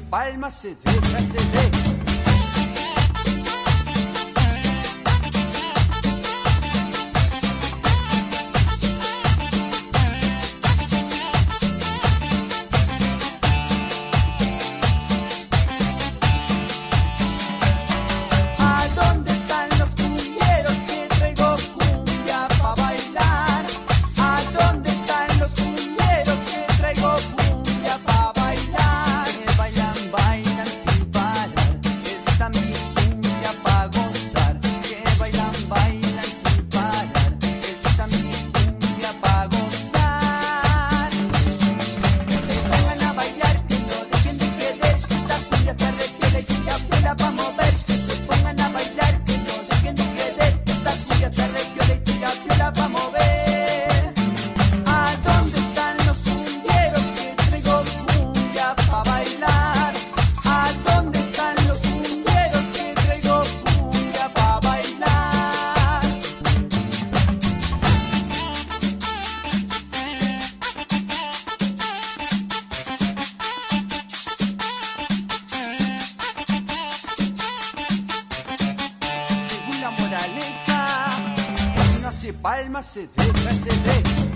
Palmas palma, se deja, se deja. se palma, se deja, se deja.